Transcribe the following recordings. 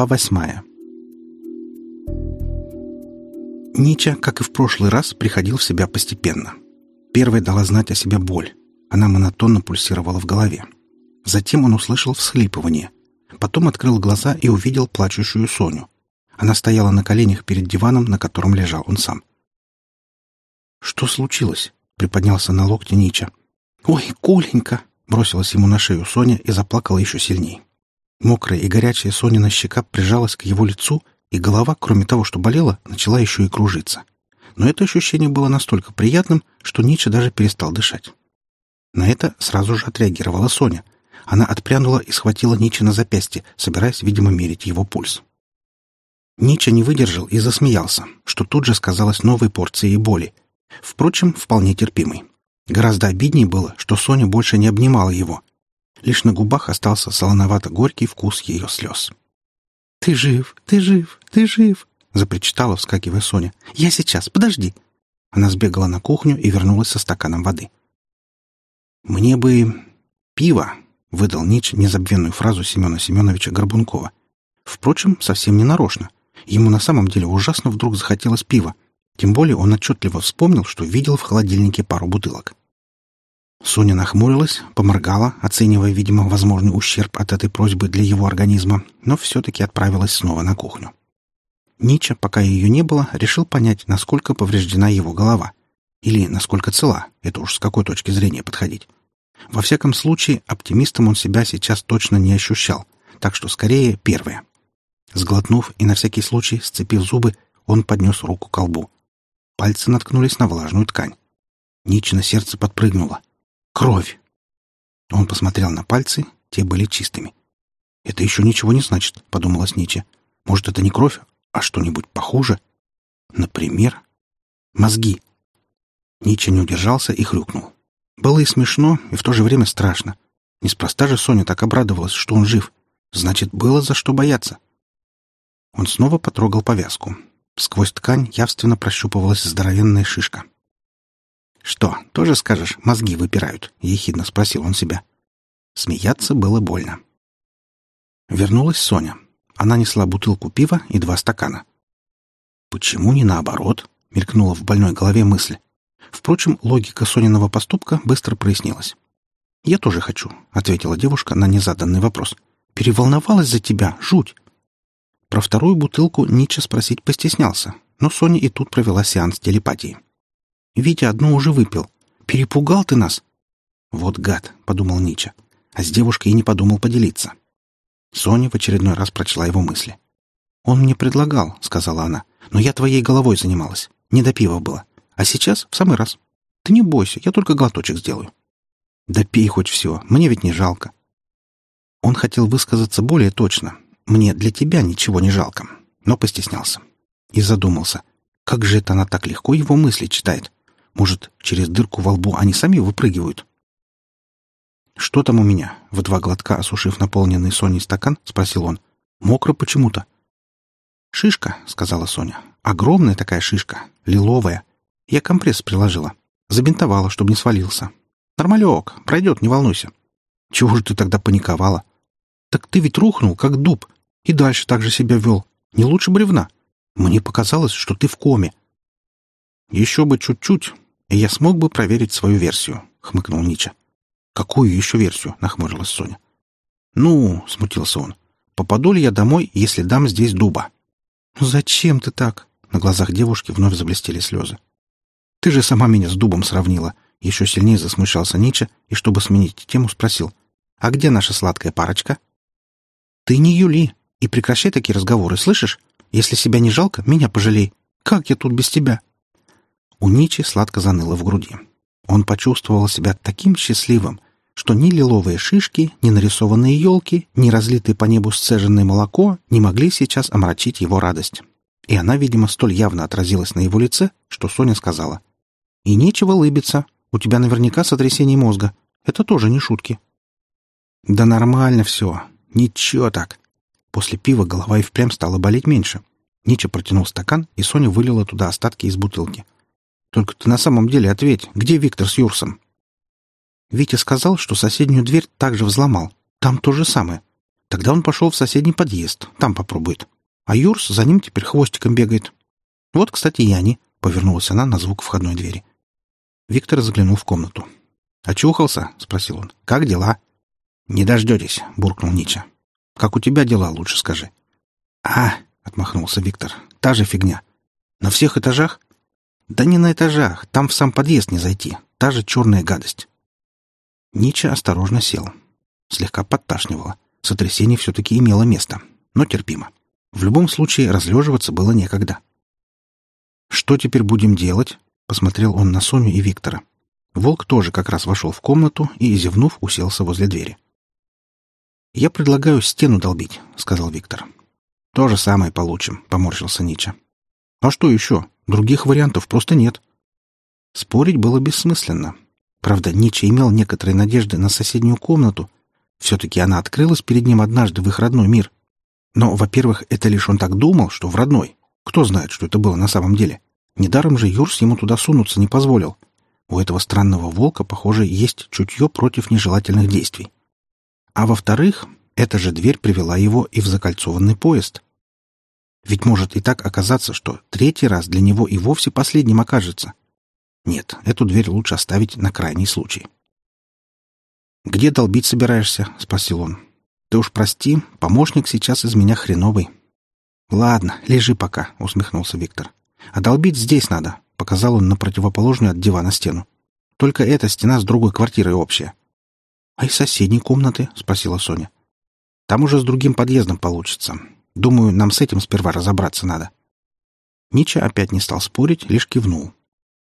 Глава восьмая Нича, как и в прошлый раз, приходил в себя постепенно. Первой дала знать о себе боль. Она монотонно пульсировала в голове. Затем он услышал всхлипывание. Потом открыл глаза и увидел плачущую Соню. Она стояла на коленях перед диваном, на котором лежал он сам. «Что случилось?» — приподнялся на локте Нича. «Ой, Коленька!» — бросилась ему на шею Соня и заплакала еще сильнее. Мокрая и горячая Сонина щека прижалась к его лицу, и голова, кроме того, что болела, начала еще и кружиться. Но это ощущение было настолько приятным, что Нича даже перестал дышать. На это сразу же отреагировала Соня. Она отпрянула и схватила Нича на запястье, собираясь, видимо, мерить его пульс. Нича не выдержал и засмеялся, что тут же сказалось новой порцией боли. Впрочем, вполне терпимой. Гораздо обиднее было, что Соня больше не обнимала его, Лишь на губах остался солоновато-горький вкус ее слез. «Ты жив! Ты жив! Ты жив!» — запричитала, вскакивая Соня. «Я сейчас! Подожди!» Она сбегала на кухню и вернулась со стаканом воды. «Мне бы пиво!» — выдал Нич незабвенную фразу Семена Семеновича Горбункова. Впрочем, совсем не нарочно. Ему на самом деле ужасно вдруг захотелось пива. Тем более он отчетливо вспомнил, что видел в холодильнике пару бутылок. Соня нахмурилась, поморгала, оценивая, видимо, возможный ущерб от этой просьбы для его организма, но все-таки отправилась снова на кухню. Нича, пока ее не было, решил понять, насколько повреждена его голова. Или насколько цела, это уж с какой точки зрения подходить. Во всяком случае, оптимистом он себя сейчас точно не ощущал, так что скорее первое. Сглотнув и на всякий случай, сцепив зубы, он поднес руку к колбу. Пальцы наткнулись на влажную ткань. Нича на сердце подпрыгнула — Кровь. Он посмотрел на пальцы, те были чистыми. «Это еще ничего не значит», — подумала Снича. «Может, это не кровь, а что-нибудь похуже? Например, мозги». Нича не удержался и хрюкнул. Было и смешно, и в то же время страшно. Неспроста же Соня так обрадовалась, что он жив. Значит, было за что бояться. Он снова потрогал повязку. Сквозь ткань явственно прощупывалась здоровенная шишка. «Что, тоже скажешь, мозги выпирают?» — ехидно спросил он себя. Смеяться было больно. Вернулась Соня. Она несла бутылку пива и два стакана. «Почему не наоборот?» — мелькнула в больной голове мысль. Впрочем, логика Сониного поступка быстро прояснилась. «Я тоже хочу», — ответила девушка на незаданный вопрос. «Переволновалась за тебя, жуть!» Про вторую бутылку Нича спросить постеснялся, но Соня и тут провела сеанс телепатии. Витя одну уже выпил. Перепугал ты нас!» «Вот гад!» — подумал Нича. А с девушкой и не подумал поделиться. Соня в очередной раз прочла его мысли. «Он мне предлагал», — сказала она, — «но я твоей головой занималась. Не до пива было. А сейчас в самый раз. Ты не бойся, я только глоточек сделаю». «Да пей хоть все, мне ведь не жалко». Он хотел высказаться более точно. «Мне для тебя ничего не жалко», но постеснялся. И задумался. Как же это она так легко его мысли читает? Может, через дырку во лбу они сами выпрыгивают? «Что там у меня?» — в два глотка осушив наполненный Соней стакан, спросил он. «Мокро почему-то». «Шишка», — сказала Соня. «Огромная такая шишка, лиловая. Я компресс приложила. Забинтовала, чтобы не свалился. Нормалек, пройдет, не волнуйся». «Чего же ты тогда паниковала?» «Так ты ведь рухнул, как дуб, и дальше так же себя вел. Не лучше бревна. Мне показалось, что ты в коме». «Еще бы чуть-чуть, и я смог бы проверить свою версию», — хмыкнул Нича. «Какую еще версию?» — нахмурилась Соня. «Ну», — смутился он, — «попаду ли я домой, если дам здесь дуба?» «Зачем ты так?» — на глазах девушки вновь заблестели слезы. «Ты же сама меня с дубом сравнила». Еще сильнее засмущался Нича и, чтобы сменить тему, спросил. «А где наша сладкая парочка?» «Ты не Юли и прекращай такие разговоры, слышишь? Если себя не жалко, меня пожалей. Как я тут без тебя?» У Ничи сладко заныло в груди. Он почувствовал себя таким счастливым, что ни лиловые шишки, ни нарисованные елки, ни разлитое по небу сцеженное молоко не могли сейчас омрачить его радость. И она, видимо, столь явно отразилась на его лице, что Соня сказала. «И нечего лыбиться. У тебя наверняка сотрясение мозга. Это тоже не шутки». «Да нормально все. Ничего так». После пива голова и впрямь стала болеть меньше. Нича протянул стакан, и Соня вылила туда остатки из бутылки. Только ты на самом деле ответь, где Виктор с Юрсом?» Витя сказал, что соседнюю дверь также взломал. Там то же самое. Тогда он пошел в соседний подъезд, там попробует. А Юрс за ним теперь хвостиком бегает. Вот, кстати, и они, — повернулась она на звук входной двери. Виктор заглянул в комнату. «Очухался?» — спросил он. «Как дела?» «Не дождетесь», — буркнул Нича. «Как у тебя дела, лучше скажи». «А!» — отмахнулся Виктор. «Та же фигня. На всех этажах?» «Да не на этажах. Там в сам подъезд не зайти. Та же черная гадость». Нича осторожно сел. Слегка подташнивало. Сотрясение все-таки имело место, но терпимо. В любом случае разлеживаться было некогда. «Что теперь будем делать?» — посмотрел он на Соню и Виктора. Волк тоже как раз вошел в комнату и, зевнув, уселся возле двери. «Я предлагаю стену долбить», — сказал Виктор. «То же самое получим», — поморщился Нича. «А что еще? Других вариантов просто нет». Спорить было бессмысленно. Правда, Нича имел некоторые надежды на соседнюю комнату. Все-таки она открылась перед ним однажды в их родной мир. Но, во-первых, это лишь он так думал, что в родной. Кто знает, что это было на самом деле. Недаром же Юрс ему туда сунуться не позволил. У этого странного волка, похоже, есть чутье против нежелательных действий. А во-вторых, эта же дверь привела его и в закольцованный поезд. Ведь может и так оказаться, что третий раз для него и вовсе последним окажется. Нет, эту дверь лучше оставить на крайний случай. «Где долбить собираешься?» — спросил он. «Ты уж прости, помощник сейчас из меня хреновый». «Ладно, лежи пока», — усмехнулся Виктор. «А долбить здесь надо», — показал он на противоположную от дивана стену. «Только эта стена с другой квартирой общая». «А из соседней комнаты?» — спросила Соня. «Там уже с другим подъездом получится. Думаю, нам с этим сперва разобраться надо». Нича опять не стал спорить, лишь кивнул.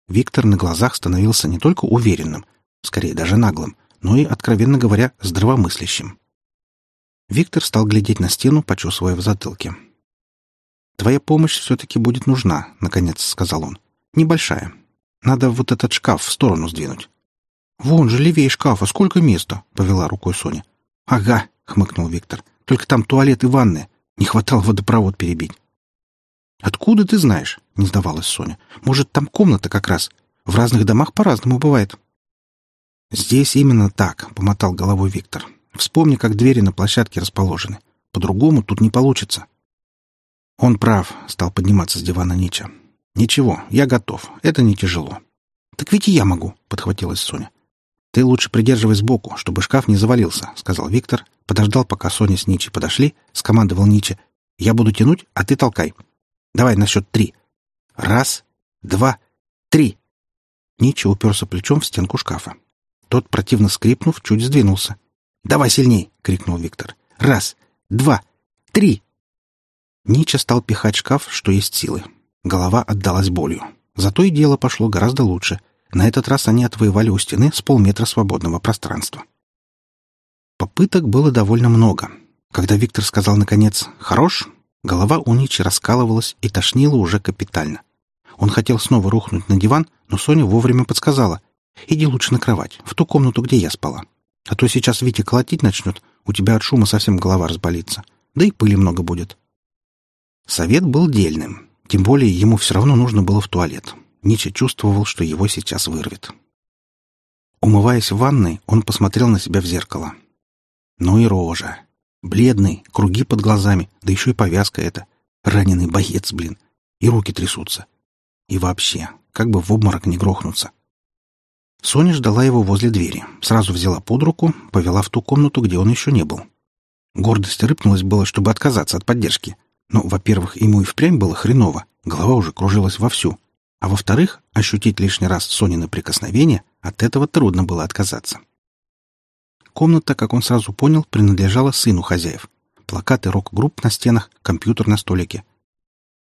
Виктор на глазах становился не только уверенным, скорее даже наглым, но и, откровенно говоря, здравомыслящим. Виктор стал глядеть на стену, почесывая в затылке. «Твоя помощь все-таки будет нужна», — наконец сказал он. «Небольшая. Надо вот этот шкаф в сторону сдвинуть». «Вон же левее шкафа, сколько места?» — повела рукой Соня. «Ага», — хмыкнул Виктор. «Только там туалет и ванная. Не хватало водопровод перебить». «Откуда ты знаешь?» — не сдавалась Соня. «Может, там комната как раз? В разных домах по-разному бывает». «Здесь именно так», — помотал головой Виктор. «Вспомни, как двери на площадке расположены. По-другому тут не получится». «Он прав», — стал подниматься с дивана Нича. «Ничего, я готов. Это не тяжело». «Так ведь и я могу», — подхватилась Соня. «Ты лучше придерживай сбоку, чтобы шкаф не завалился», — сказал Виктор, подождал, пока Соня с Ничи подошли, скомандовал Ничи. «Я буду тянуть, а ты толкай. Давай на счет три. Раз, два, три». Ничи уперся плечом в стенку шкафа. Тот, противно скрипнув, чуть сдвинулся. «Давай сильней!» — крикнул Виктор. «Раз, два, три!» Нича стал пихать шкаф, что есть силы. Голова отдалась болью. Зато и дело пошло гораздо лучше. На этот раз они отвоевали у стены с полметра свободного пространства. Попыток было довольно много. Когда Виктор сказал, наконец, «хорош», голова у Ничи раскалывалась и тошнила уже капитально. Он хотел снова рухнуть на диван, но Соня вовремя подсказала, «Иди лучше на кровать, в ту комнату, где я спала. А то сейчас Витя колотить начнет, у тебя от шума совсем голова разболится. Да и пыли много будет. Совет был дельным. Тем более ему все равно нужно было в туалет. Нича чувствовал, что его сейчас вырвет. Умываясь в ванной, он посмотрел на себя в зеркало. Ну и рожа. Бледный, круги под глазами, да еще и повязка эта. Раненый боец, блин. И руки трясутся. И вообще, как бы в обморок не грохнуться. Соня ждала его возле двери. Сразу взяла под руку, повела в ту комнату, где он еще не был. Гордость рыпнулась было, чтобы отказаться от поддержки — но, во-первых, ему и впрямь было хреново, голова уже кружилась вовсю. А во-вторых, ощутить лишний раз Сонины прикосновение, от этого трудно было отказаться. Комната, как он сразу понял, принадлежала сыну хозяев. Плакаты рок-групп на стенах, компьютер на столике.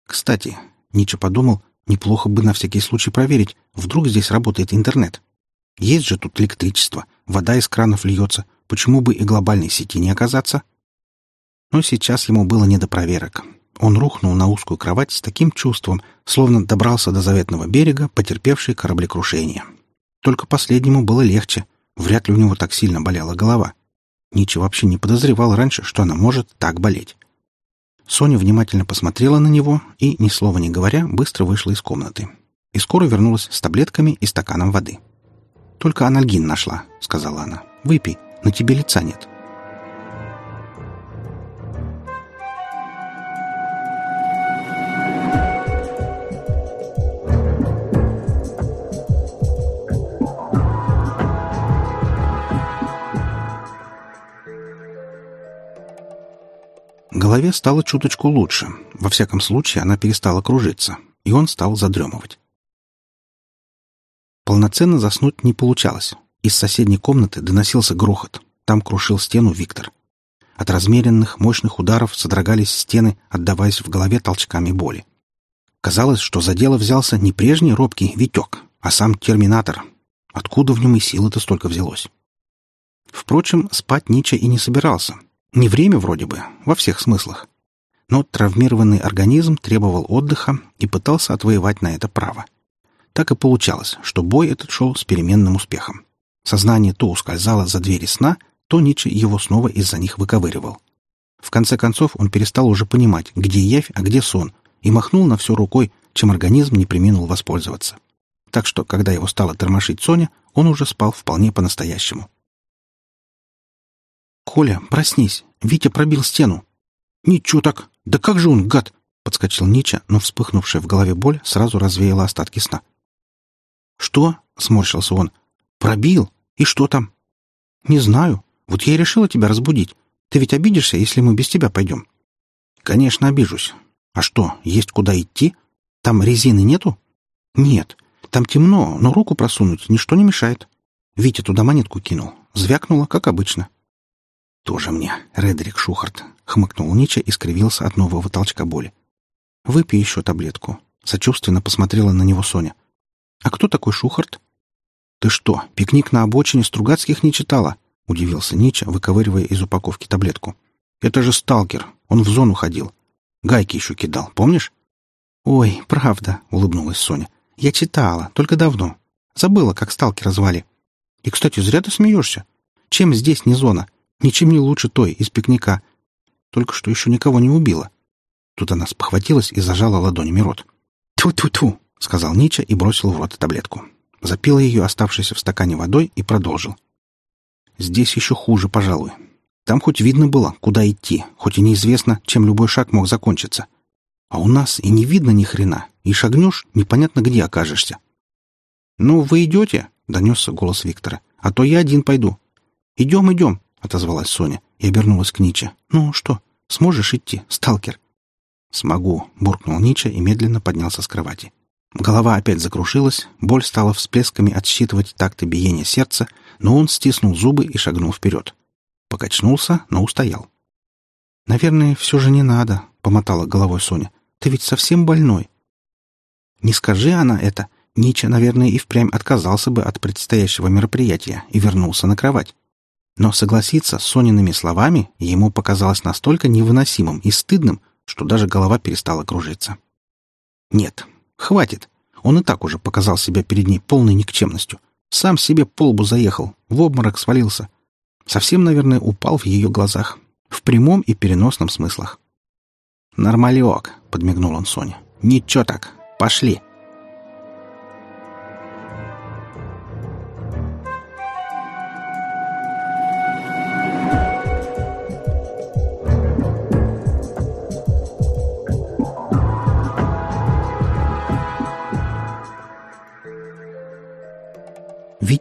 Кстати, Нича подумал, неплохо бы на всякий случай проверить, вдруг здесь работает интернет. Есть же тут электричество, вода из кранов льется, почему бы и глобальной сети не оказаться? Но сейчас ему было не до проверок. Он рухнул на узкую кровать с таким чувством, словно добрался до заветного берега, потерпевший кораблекрушение. Только последнему было легче. Вряд ли у него так сильно болела голова. Ничи вообще не подозревал раньше, что она может так болеть. Соня внимательно посмотрела на него и, ни слова не говоря, быстро вышла из комнаты. И скоро вернулась с таблетками и стаканом воды. «Только анальгин нашла», — сказала она. «Выпей, на тебе лица нет». Голове стало чуточку лучше. Во всяком случае, она перестала кружиться, и он стал задремывать. Полноценно заснуть не получалось. Из соседней комнаты доносился грохот. Там крушил стену Виктор. От размеренных, мощных ударов содрогались стены, отдаваясь в голове толчками боли. Казалось, что за дело взялся не прежний робкий Витек, а сам Терминатор. Откуда в нем и силы-то столько взялось? Впрочем, спать Нича и не собирался. Не время вроде бы, во всех смыслах. Но травмированный организм требовал отдыха и пытался отвоевать на это право. Так и получалось, что бой этот шел с переменным успехом. Сознание то ускользало за двери сна, то Ницше его снова из-за них выковыривал. В конце концов он перестал уже понимать, где явь, а где сон, и махнул на все рукой, чем организм не приминул воспользоваться. Так что, когда его стала тормошить Соня, он уже спал вполне по-настоящему. «Коля, проснись! Витя пробил стену!» «Ничего так! Да как же он, гад!» — подскочил Нича, но вспыхнувшая в голове боль сразу развеяла остатки сна. «Что?» — сморщился он. «Пробил? И что там?» «Не знаю. Вот я и решила тебя разбудить. Ты ведь обидишься, если мы без тебя пойдем?» «Конечно, обижусь. А что, есть куда идти? Там резины нету?» «Нет. Там темно, но руку просунуть ничто не мешает». Витя туда монетку кинул. Звякнуло, как обычно. «Тоже мне, Редрик Шухарт», — хмыкнул Нича и скривился от нового толчка боли. «Выпей еще таблетку». Сочувственно посмотрела на него Соня. «А кто такой Шухарт?» «Ты что, пикник на обочине Стругацких не читала?» — удивился Нича, выковыривая из упаковки таблетку. «Это же сталкер. Он в зону ходил. Гайки еще кидал, помнишь?» «Ой, правда», — улыбнулась Соня. «Я читала, только давно. Забыла, как сталкера звали. И, кстати, зря ты смеешься. Чем здесь не зона? Ничем не лучше той, из пикника. Только что еще никого не убила. Тут она спохватилась и зажала ладонями рот. «Ту-ту-ту!» — сказал Нича и бросил в рот таблетку. Запил ее оставшейся в стакане водой и продолжил. «Здесь еще хуже, пожалуй. Там хоть видно было, куда идти, хоть и неизвестно, чем любой шаг мог закончиться. А у нас и не видно ни хрена, и шагнешь, непонятно где окажешься». «Ну, вы идете?» — донесся голос Виктора. «А то я один пойду». «Идем, идем», — отозвалась Соня и обернулась к Ниче. «Ну что, сможешь идти, сталкер?» «Смогу», — буркнул Нича и медленно поднялся с кровати. Голова опять закрушилась, боль стала всплесками отсчитывать такты биения сердца, но он стиснул зубы и шагнул вперед. Покачнулся, но устоял. «Наверное, все же не надо», — помотала головой Соня. «Ты ведь совсем больной». Не скажи она это, Нича, наверное, и впрямь отказался бы от предстоящего мероприятия и вернулся на кровать. Но согласиться с Сониными словами ему показалось настолько невыносимым и стыдным, что даже голова перестала кружиться. Нет, хватит. Он и так уже показал себя перед ней полной никчемностью. Сам себе по лбу заехал, в обморок свалился. Совсем, наверное, упал в ее глазах. В прямом и переносном смыслах. «Нормалек», — подмигнул он Соне. «Ничего так. Пошли».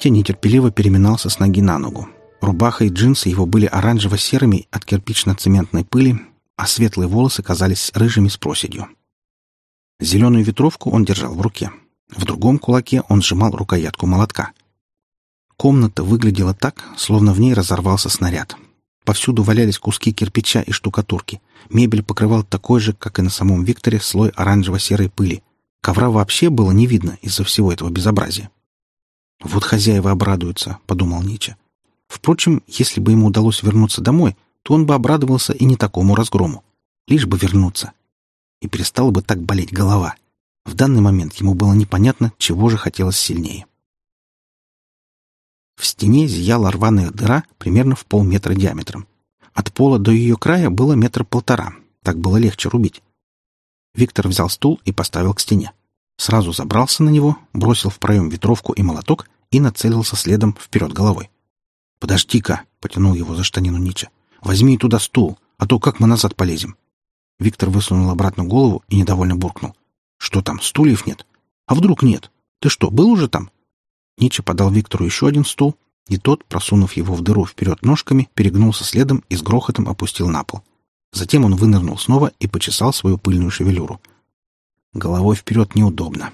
Витя нетерпеливо переминался с ноги на ногу. Рубаха и джинсы его были оранжево-серыми от кирпично-цементной пыли, а светлые волосы казались рыжими с проседью. Зеленую ветровку он держал в руке. В другом кулаке он сжимал рукоятку молотка. Комната выглядела так, словно в ней разорвался снаряд. Повсюду валялись куски кирпича и штукатурки. Мебель покрывал такой же, как и на самом Викторе, слой оранжево-серой пыли. Ковра вообще было не видно из-за всего этого безобразия. «Вот хозяева обрадуются», — подумал Нича. Впрочем, если бы ему удалось вернуться домой, то он бы обрадовался и не такому разгрому. Лишь бы вернуться. И перестала бы так болеть голова. В данный момент ему было непонятно, чего же хотелось сильнее. В стене зияла рваная дыра примерно в полметра диаметром. От пола до ее края было метра полтора. Так было легче рубить. Виктор взял стул и поставил к стене сразу забрался на него, бросил в проем ветровку и молоток и нацелился следом вперед головой. «Подожди-ка!» — потянул его за штанину Нича. «Возьми туда стул, а то как мы назад полезем?» Виктор высунул обратно голову и недовольно буркнул. «Что там, стульев нет? А вдруг нет? Ты что, был уже там?» Нича подал Виктору еще один стул, и тот, просунув его в дыру вперед ножками, перегнулся следом и с грохотом опустил на пол. Затем он вынырнул снова и почесал свою пыльную шевелюру. Головой вперед неудобно.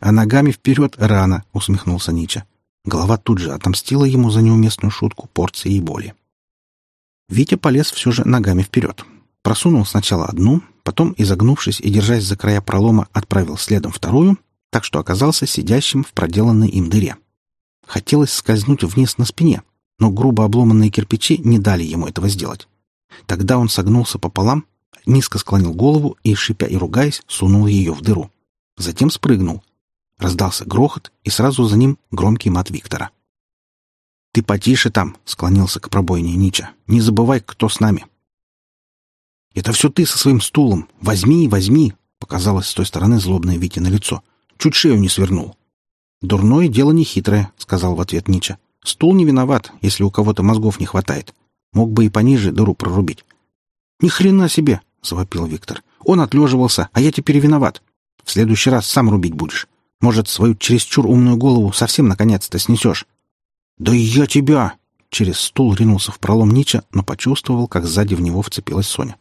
А ногами вперед рано, усмехнулся Нича. Голова тут же отомстила ему за неуместную шутку порцией боли. Витя полез все же ногами вперед. Просунул сначала одну, потом, изогнувшись и держась за края пролома, отправил следом вторую, так что оказался сидящим в проделанной им дыре. Хотелось скользнуть вниз на спине, но грубо обломанные кирпичи не дали ему этого сделать. Тогда он согнулся пополам, низко склонил голову и, шипя и ругаясь, сунул ее в дыру. Затем спрыгнул. Раздался грохот, и сразу за ним громкий мат Виктора. «Ты потише там», — склонился к пробойне Нича. «Не забывай, кто с нами». «Это все ты со своим стулом. Возьми, возьми», — показалось с той стороны злобное Витя на лицо. «Чуть шею не свернул». «Дурное дело не хитрое», — сказал в ответ Нича. «Стул не виноват, если у кого-то мозгов не хватает. Мог бы и пониже дыру прорубить. «Ни хрена себе!» — завопил Виктор. «Он отлеживался, а я теперь виноват. В следующий раз сам рубить будешь. Может, свою чересчур умную голову совсем наконец-то снесешь?» «Да я тебя!» Через стул ринулся в пролом Нича, но почувствовал, как сзади в него вцепилась Соня.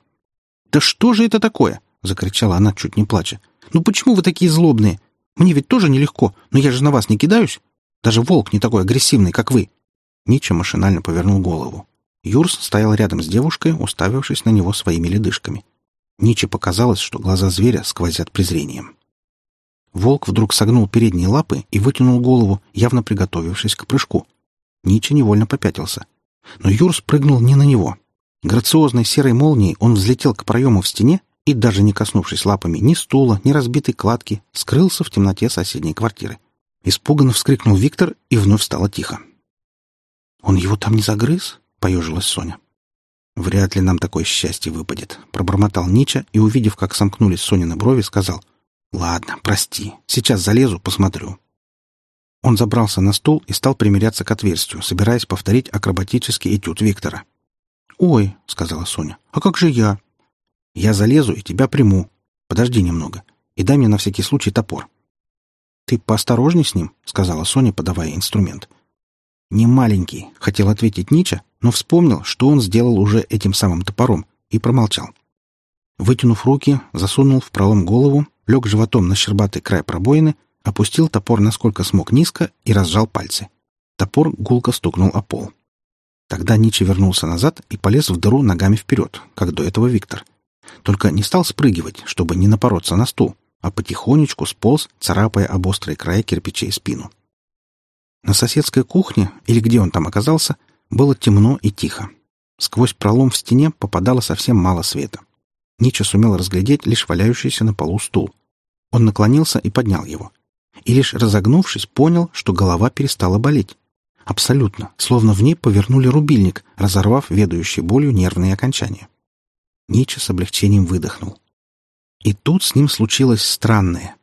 «Да что же это такое?» — закричала она, чуть не плача. «Ну почему вы такие злобные? Мне ведь тоже нелегко, но я же на вас не кидаюсь. Даже волк не такой агрессивный, как вы». Нича машинально повернул голову. Юрс стоял рядом с девушкой, уставившись на него своими ледышками. Ниче показалось, что глаза зверя сквозят презрением. Волк вдруг согнул передние лапы и вытянул голову, явно приготовившись к прыжку. Ниче невольно попятился. Но Юрс прыгнул не на него. Грациозной серой молнией он взлетел к проему в стене и, даже не коснувшись лапами ни стула, ни разбитой кладки, скрылся в темноте соседней квартиры. Испуганно вскрикнул Виктор, и вновь стало тихо. «Он его там не загрыз?» — поежилась Соня. «Вряд ли нам такое счастье выпадет», — пробормотал Нича и, увидев, как сомкнулись Сонины брови, сказал. «Ладно, прости. Сейчас залезу, посмотрю». Он забрался на стул и стал примиряться к отверстию, собираясь повторить акробатический этюд Виктора. «Ой», — сказала Соня, — «а как же я?» «Я залезу и тебя приму. Подожди немного. И дай мне на всякий случай топор». «Ты поосторожней с ним», — сказала Соня, подавая инструмент. «Не маленький», — хотел ответить Нича, но вспомнил, что он сделал уже этим самым топором, и промолчал. Вытянув руки, засунул в пролом голову, лег животом на щербатый край пробоины, опустил топор насколько смог низко и разжал пальцы. Топор гулко стукнул о пол. Тогда Ничи вернулся назад и полез в дыру ногами вперед, как до этого Виктор. Только не стал спрыгивать, чтобы не напороться на стул, а потихонечку сполз, царапая об острые края кирпичей спину. На соседской кухне, или где он там оказался, было темно и тихо. Сквозь пролом в стене попадало совсем мало света. Нича сумел разглядеть лишь валяющийся на полу стул. Он наклонился и поднял его. И лишь разогнувшись, понял, что голова перестала болеть. Абсолютно, словно в ней повернули рубильник, разорвав ведающей болью нервные окончания. Нича с облегчением выдохнул. И тут с ним случилось странное.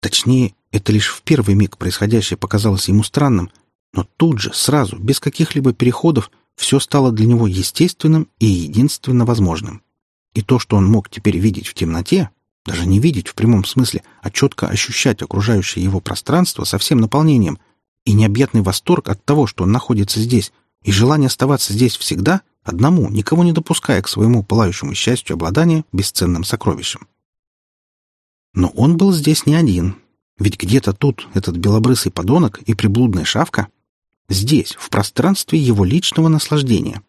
Точнее, это лишь в первый миг происходящее показалось ему странным, но тут же, сразу, без каких-либо переходов, все стало для него естественным и единственно возможным. И то, что он мог теперь видеть в темноте, даже не видеть в прямом смысле, а четко ощущать окружающее его пространство со всем наполнением, и необъятный восторг от того, что он находится здесь, и желание оставаться здесь всегда, одному, никого не допуская к своему пылающему счастью обладания бесценным сокровищем. Но он был здесь не один, ведь где-то тут этот белобрысый подонок и приблудная шавка. Здесь, в пространстве его личного наслаждения.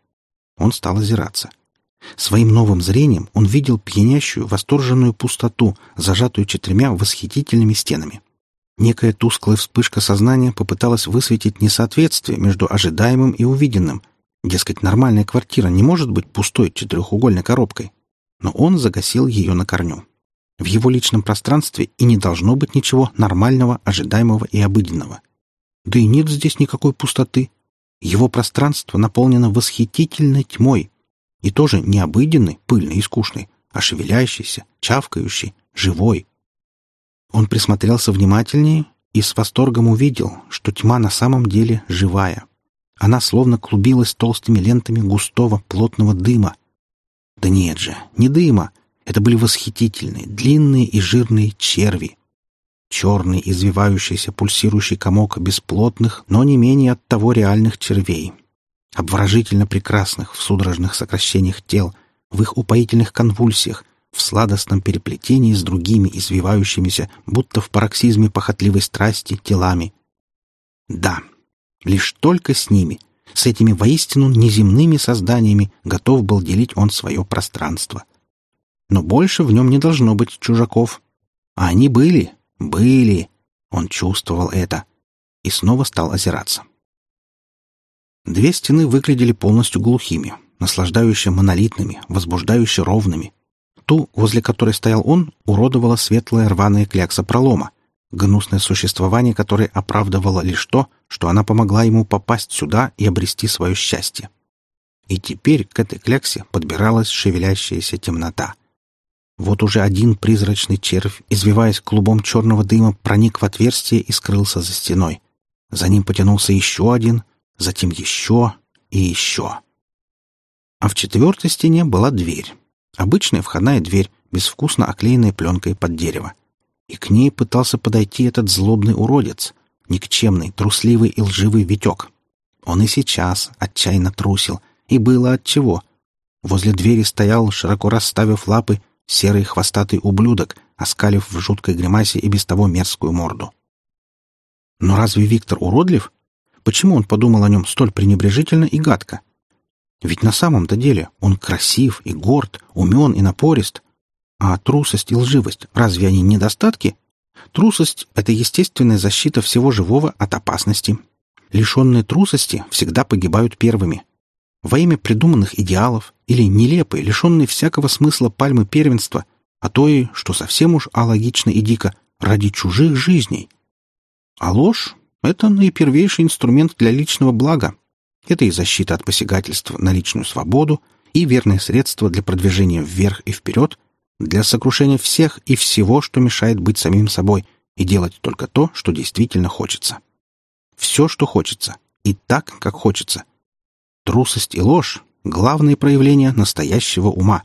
Он стал озираться. Своим новым зрением он видел пьянящую, восторженную пустоту, зажатую четырьмя восхитительными стенами. Некая тусклая вспышка сознания попыталась высветить несоответствие между ожидаемым и увиденным. Дескать, нормальная квартира не может быть пустой четырехугольной коробкой. Но он загасил ее на корню. В его личном пространстве и не должно быть ничего нормального, ожидаемого и обыденного. Да и нет здесь никакой пустоты. Его пространство наполнено восхитительной тьмой. И тоже не обыденной, пыльной и скучной, а шевелящейся, чавкающей, живой. Он присмотрелся внимательнее и с восторгом увидел, что тьма на самом деле живая. Она словно клубилась толстыми лентами густого плотного дыма. Да нет же, не дыма, это были восхитительные, длинные и жирные черви. Черный, извивающийся, пульсирующий комок бесплотных, но не менее от того реальных червей. Обворожительно прекрасных в судорожных сокращениях тел, в их упоительных конвульсиях, в сладостном переплетении с другими извивающимися, будто в пароксизме похотливой страсти, телами. Да, лишь только с ними, с этими воистину неземными созданиями, готов был делить он свое пространство. Но больше в нем не должно быть чужаков. А они были, были. Он чувствовал это. И снова стал озираться. Две стены выглядели полностью глухими, наслаждающе монолитными, возбуждающе ровными. Ту, возле которой стоял он, уродовала светлая рваная клякса пролома, гнусное существование которое оправдывало лишь то, что она помогла ему попасть сюда и обрести свое счастье. И теперь к этой кляксе подбиралась шевелящаяся темнота. Вот уже один призрачный червь, извиваясь клубом черного дыма, проник в отверстие и скрылся за стеной. За ним потянулся еще один, затем еще и еще. А в четвертой стене была дверь. Обычная входная дверь, безвкусно оклеенная пленкой под дерево. И к ней пытался подойти этот злобный уродец, никчемный, трусливый и лживый Витек. Он и сейчас отчаянно трусил, и было от чего. Возле двери стоял, широко расставив лапы, серый хвостатый ублюдок, оскалив в жуткой гримасе и без того мерзкую морду. Но разве Виктор уродлив? Почему он подумал о нем столь пренебрежительно и гадко? Ведь на самом-то деле он красив и горд, умен и напорист. А трусость и лживость, разве они недостатки? Трусость — это естественная защита всего живого от опасности. Лишенные трусости всегда погибают первыми. Во имя придуманных идеалов или нелепые, лишенные всякого смысла пальмы первенства, а то и, что совсем уж алогично и дико, ради чужих жизней. А ложь — это наипервейший инструмент для личного блага, это и защита от посягательства на личную свободу, и верное средство для продвижения вверх и вперед, для сокрушения всех и всего, что мешает быть самим собой, и делать только то, что действительно хочется. Все, что хочется, и так, как хочется. Трусость и ложь — главные проявления настоящего ума.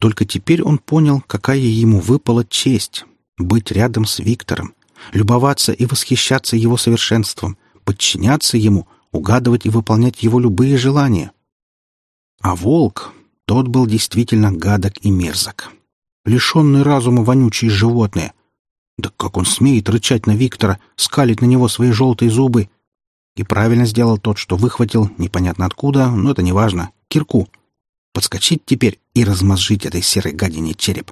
Только теперь он понял, какая ему выпала честь — быть рядом с Виктором, любоваться и восхищаться его совершенством, подчиняться ему, угадывать и выполнять его любые желания. А волк, тот был действительно гадок и мерзок. Лишенный разума вонючие животные. Да как он смеет рычать на Виктора, скалить на него свои желтые зубы? И правильно сделал тот, что выхватил, непонятно откуда, но это не важно, кирку. Подскочить теперь и размозжить этой серой гадине череп.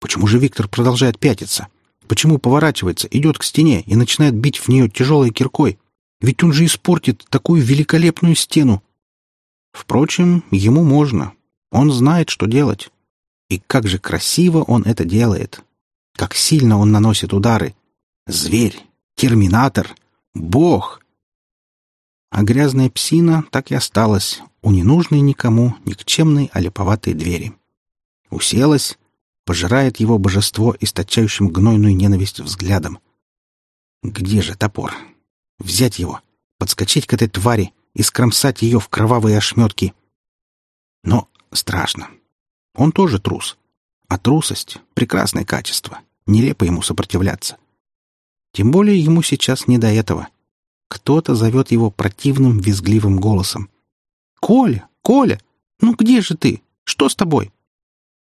Почему же Виктор продолжает пятиться? Почему поворачивается, идет к стене и начинает бить в нее тяжелой киркой? Ведь он же испортит такую великолепную стену. Впрочем, ему можно. Он знает, что делать. И как же красиво он это делает. Как сильно он наносит удары. Зверь, терминатор, бог. А грязная псина так и осталась у ненужной никому никчемной олиповатой двери. Уселась, пожирает его божество источающим гнойную ненависть взглядом. Где же топор? Взять его, подскочить к этой твари и скромсать ее в кровавые ошметки. Но страшно. Он тоже трус. А трусость — прекрасное качество. Нелепо ему сопротивляться. Тем более ему сейчас не до этого. Кто-то зовет его противным визгливым голосом. «Коля! Коля! Ну где же ты? Что с тобой?»